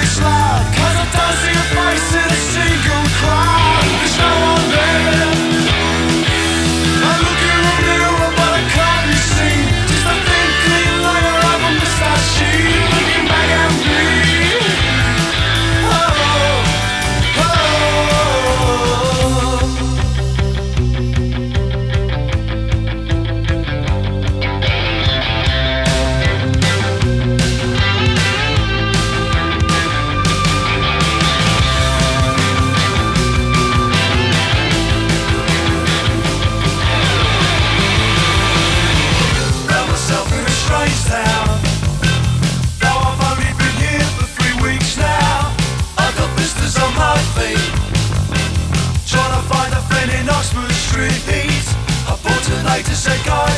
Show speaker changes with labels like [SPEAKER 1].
[SPEAKER 1] przyszła in Oxford Street beat. I bought a night to say goodbye.